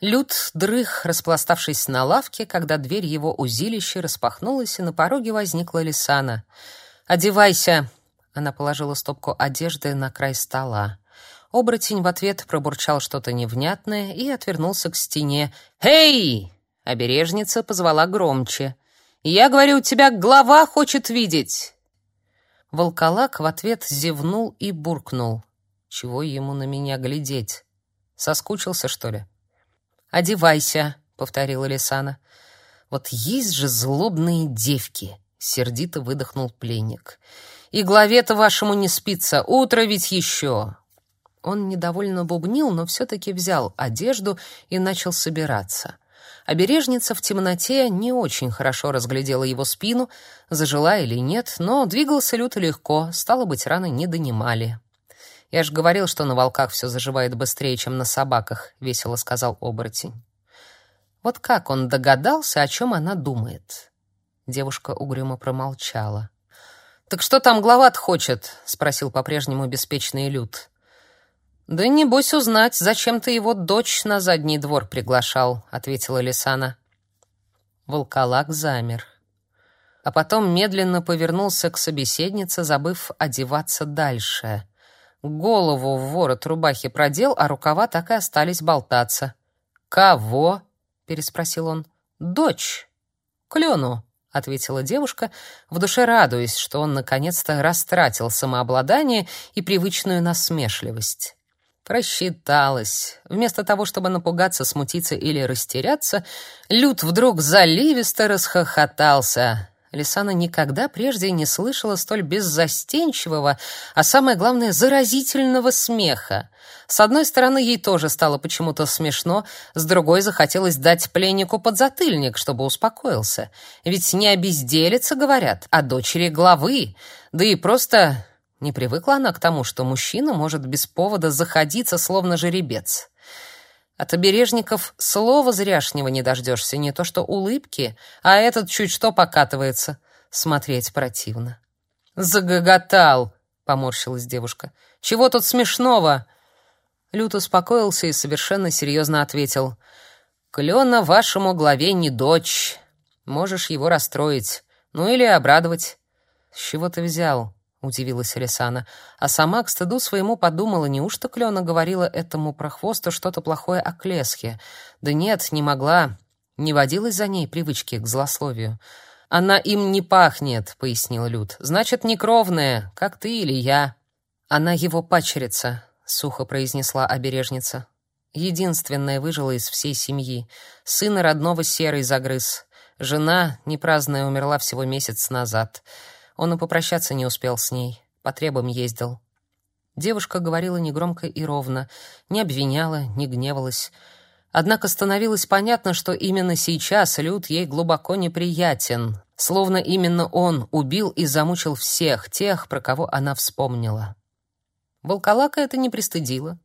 Люд дрых, распластавшись на лавке, когда дверь его узилища распахнулась, и на пороге возникла Лисана. «Одевайся!» Она положила стопку одежды на край стола. Оборотень в ответ пробурчал что-то невнятное и отвернулся к стене. «Эй!» — обережница позвала громче. «Я говорю, тебя глава хочет видеть!» Волколак в ответ зевнул и буркнул. «Чего ему на меня глядеть? Соскучился, что ли?» «Одевайся», — повторила Лисана. «Вот есть же злобные девки», — сердито выдохнул пленник. «И главе-то вашему не спится, утро ведь еще». Он недовольно бубнил, но все-таки взял одежду и начал собираться. Обережница в темноте не очень хорошо разглядела его спину, зажила или нет, но двигался люто легко, стало быть, раны не донимали. Я ж говорил, что на волках все заживает быстрее, чем на собаках, весело сказал оборотень. Вот как он догадался, о чем она думает? Девушка угрюмо промолчала. Так что там глава хочет? спросил по-прежнему беспечный Люд. Да небось узнать, зачем ты его дочь на задний двор приглашал, ответила Лисана. Волколак замер а потом медленно повернулся к собеседнице, забыв одеваться дальше. Голову в ворот рубахи продел, а рукава так и остались болтаться. «Кого?» — переспросил он. «Дочь. Клену», — ответила девушка, в душе радуясь, что он наконец-то растратил самообладание и привычную насмешливость. Просчиталась. Вместо того, чтобы напугаться, смутиться или растеряться, Люд вдруг заливисто расхохотался. Лисана никогда прежде не слышала столь беззастенчивого, а самое главное, заразительного смеха. С одной стороны, ей тоже стало почему-то смешно, с другой захотелось дать пленнику подзатыльник, чтобы успокоился. Ведь не о говорят, а дочери главы. Да и просто не привыкла она к тому, что мужчина может без повода заходиться, словно жеребец. От обережников слова зряшнего не дождешься, не то что улыбки, а этот чуть что покатывается. Смотреть противно. «Загоготал!» — поморщилась девушка. «Чего тут смешного?» Лют успокоился и совершенно серьезно ответил. «Клена вашему главе не дочь. Можешь его расстроить. Ну или обрадовать». «С чего ты взял?» Удивилась Алисана, а сама к стыду своему подумала, неужто Клена говорила этому прохвосту что-то плохое о Клесхе? Да нет, не могла. Не водилась за ней привычки к злословию. Она им не пахнет, пояснил Люд. Значит, не кровная, как ты или я. Она его пачерица, сухо произнесла обережница. Единственная выжила из всей семьи. Сына родного серый загрыз. Жена, непраздная, умерла всего месяц назад. Он и попрощаться не успел с ней, по требам ездил. Девушка говорила негромко и ровно, не обвиняла, не гневалась. Однако становилось понятно, что именно сейчас Люд ей глубоко неприятен, словно именно он убил и замучил всех тех, про кого она вспомнила. Волколака это не пристыдило.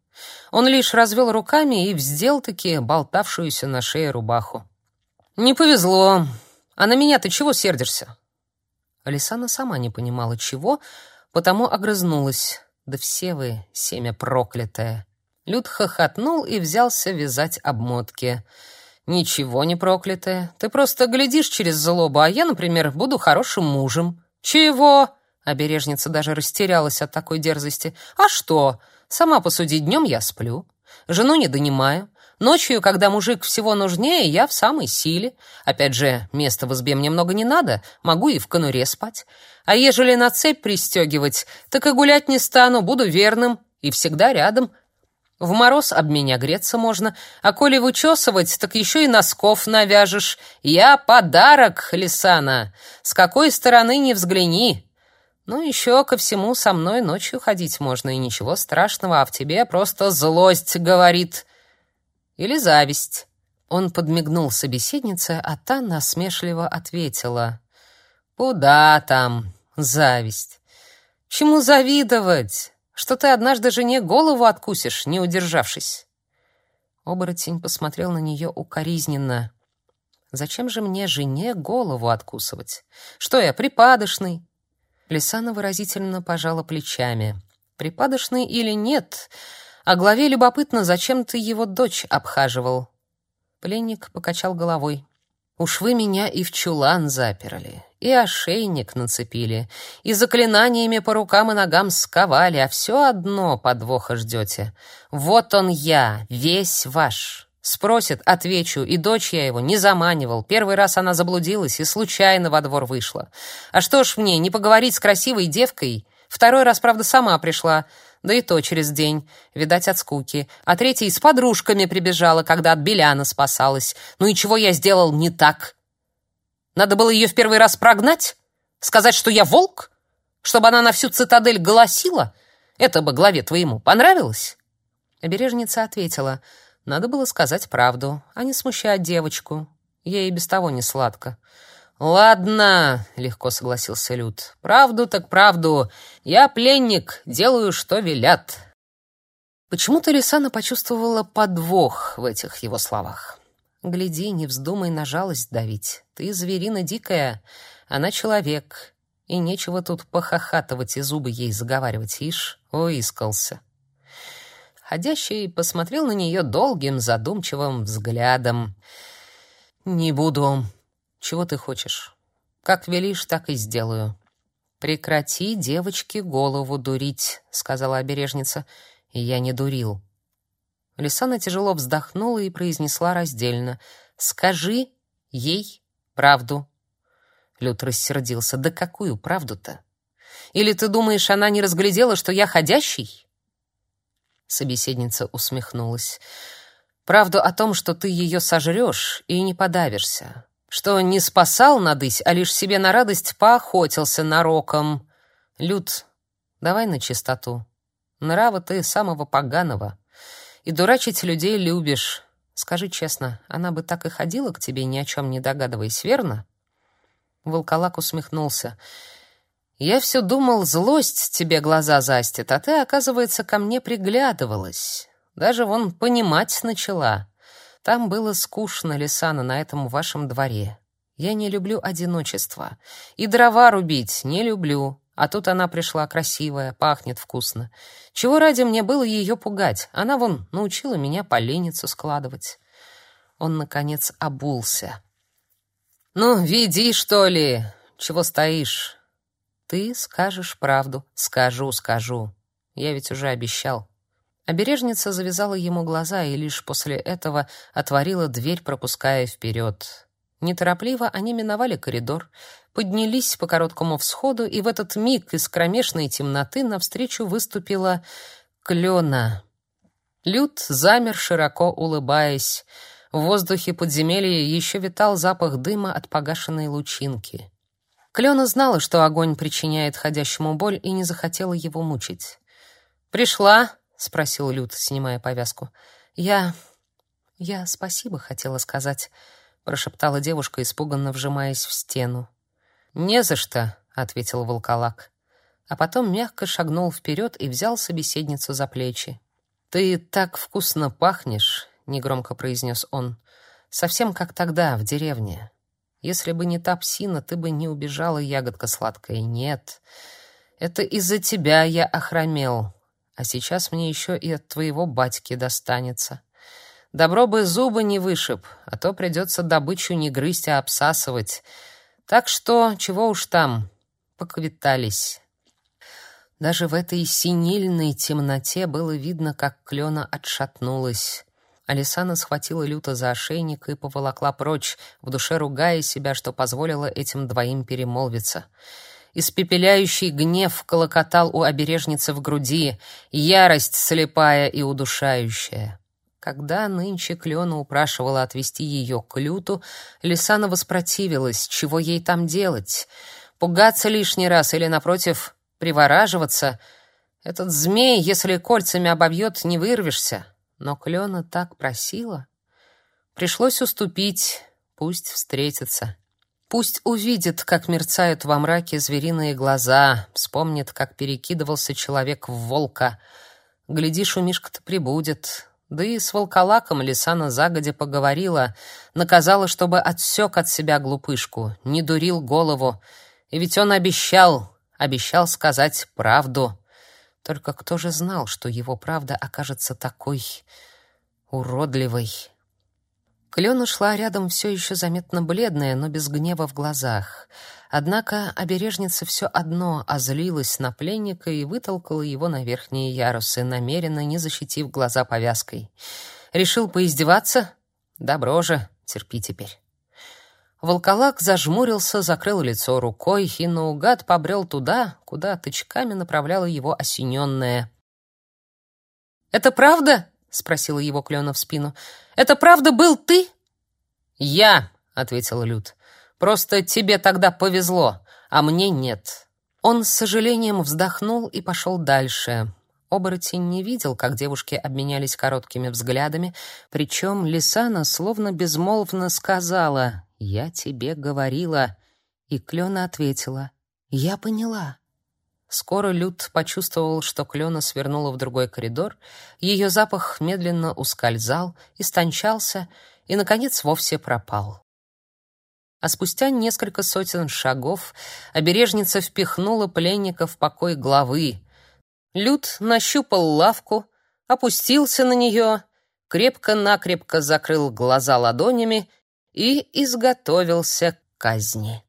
Он лишь развел руками и вздел-таки болтавшуюся на шее рубаху. «Не повезло. А на меня ты чего сердишься? Алисана сама не понимала чего, потому огрызнулась. Да все вы семя проклятое. Люд хохотнул и взялся вязать обмотки. Ничего не проклятое. Ты просто глядишь через злобу, а я, например, буду хорошим мужем. Чего? Обережница даже растерялась от такой дерзости. А что? Сама посуди, днем я сплю. Жену не донимаю. Ночью, когда мужик всего нужнее, я в самой силе. Опять же, места в избе мне много не надо, могу и в конуре спать. А ежели на цепь пристегивать, так и гулять не стану, буду верным и всегда рядом. В мороз об меня греться можно, а коли вычесывать, так еще и носков навяжешь. Я подарок, Лисана, с какой стороны не взгляни. Ну, еще ко всему со мной ночью ходить можно, и ничего страшного, а в тебе просто злость говорит. Или зависть?» Он подмигнул собеседнице, а та насмешливо ответила. «Куда там зависть? Чему завидовать? Что ты однажды жене голову откусишь, не удержавшись?» Оборотень посмотрел на нее укоризненно. «Зачем же мне жене голову откусывать? Что я, припадочный?» Лисана выразительно пожала плечами. «Припадочный или нет, а главе любопытно, зачем ты его дочь обхаживал. Пленник покачал головой. Уж вы меня и в чулан заперли, и ошейник нацепили, и заклинаниями по рукам и ногам сковали, а все одно подвоха ждете. Вот он я, весь ваш. Спросит, отвечу, и дочь я его не заманивал. Первый раз она заблудилась и случайно во двор вышла. А что ж мне, не поговорить с красивой девкой? Второй раз, правда, сама пришла, да и то через день, видать, от скуки. А третий с подружками прибежала, когда от Беляна спасалась. Ну и чего я сделал не так? Надо было ее в первый раз прогнать? Сказать, что я волк? Чтобы она на всю цитадель голосила? Это бы главе твоему понравилось?» Обережница ответила — надо было сказать правду, а не смущать девочку. Ей и без того не сладко. «Ладно», — легко согласился Люд. «Правду так правду. Я пленник, делаю, что велят». Почему-то Лисана почувствовала подвох в этих его словах. «Гляди, не вздумай на жалость давить. Ты зверина дикая, она человек, и нечего тут похохатывать и зубы ей заговаривать, ишь, оискался». Ходящий посмотрел на нее долгим задумчивым взглядом. «Не буду. Чего ты хочешь? Как велишь, так и сделаю». «Прекрати девочке голову дурить», — сказала обережница. И я не дурил. Лисана тяжело вздохнула и произнесла раздельно. «Скажи ей правду». Люд рассердился. «Да какую правду-то? Или ты думаешь, она не разглядела, что я ходящий?» Собеседница усмехнулась. Правду о том, что ты ее сожрешь и не подавишься. Что не спасал надысь, а лишь себе на радость поохотился нароком. Люд, давай на чистоту. Нрава ты самого поганого. И дурачить людей любишь. Скажи честно, она бы так и ходила к тебе, ни о чем не догадываясь, верно? Волколак усмехнулся. Я все думал, злость тебе глаза застит, а ты, оказывается, ко мне приглядывалась. Даже вон понимать начала. Там было скучно, Лисана, на этом вашем дворе. Я не люблю одиночество. И дрова рубить не люблю. А тут она пришла красивая, пахнет вкусно. Чего ради мне было ее пугать? Она вон научила меня поленницу складывать. Он, наконец, обулся. «Ну, веди, что ли? Чего стоишь? Ты скажешь правду. Скажу, скажу. Я ведь уже обещал. Обережница завязала ему глаза и лишь после этого отворила дверь, пропуская вперед. Неторопливо они миновали коридор, поднялись по короткому всходу, и в этот миг из кромешной темноты навстречу выступила Клена. Люд замер, широко улыбаясь. В воздухе подземелья еще витал запах дыма от погашенной лучинки. Клена знала, что огонь причиняет ходящему боль, и не захотела его мучить. «Пришла?» — спросил Люд, снимая повязку. «Я... я спасибо хотела сказать», — прошептала девушка, испуганно вжимаясь в стену. «Не за что», — ответил волколак. А потом мягко шагнул вперед и взял собеседницу за плечи. «Ты так вкусно пахнешь», — негромко произнес он. «Совсем как тогда, в деревне. Если бы не та псина, ты бы не убежала, ягодка сладкая. Нет. Это из-за тебя я охромел. А сейчас мне еще и от твоего батьки достанется. Добро бы зубы не вышиб, а то придется добычу не грызть, а обсасывать. Так что, чего уж там, поквитались. Даже в этой синильной темноте было видно, как Клена отшатнулась. Алисана схватила люто за ошейник и поволокла прочь, в душе ругая себя, что позволила этим двоим перемолвиться. Испепеляющий гнев колокотал у обережницы в груди, ярость слепая и удушающая. Когда нынче Клена упрашивала отвести ее к люту, Лисана воспротивилась, чего ей там делать? Пугаться лишний раз или, напротив, привораживаться? Этот змей, если кольцами обовьет, не вырвешься но Клена так просила. Пришлось уступить, пусть встретится. Пусть увидит, как мерцают во мраке звериные глаза, вспомнит, как перекидывался человек в волка. Глядишь, у Мишка-то прибудет. Да и с волколаком Лисана загодя поговорила, наказала, чтобы отсек от себя глупышку, не дурил голову. И ведь он обещал, обещал сказать правду. Только кто же знал, что его правда окажется такой уродливой? Клена шла рядом все еще заметно бледная, но без гнева в глазах. Однако обережница все одно озлилась на пленника и вытолкала его на верхние ярусы, намеренно не защитив глаза повязкой. Решил поиздеваться? Добро же, терпи теперь. Волколак зажмурился, закрыл лицо рукой и наугад побрел туда, куда тычками направляла его осененная. «Это правда?» — спросила его Клена в спину. «Это правда был ты?» «Я», — ответил Люд. «Просто тебе тогда повезло, а мне нет». Он с сожалением вздохнул и пошел дальше. Оборотень не видел, как девушки обменялись короткими взглядами, причем Лисана словно безмолвно сказала «Я тебе говорила», и Клена ответила «Я поняла». Скоро Люд почувствовал, что Клена свернула в другой коридор, ее запах медленно ускользал, истончался и, наконец, вовсе пропал. А спустя несколько сотен шагов обережница впихнула пленника в покой главы. Люд нащупал лавку, опустился на нее, крепко-накрепко закрыл глаза ладонями и изготовился к казни.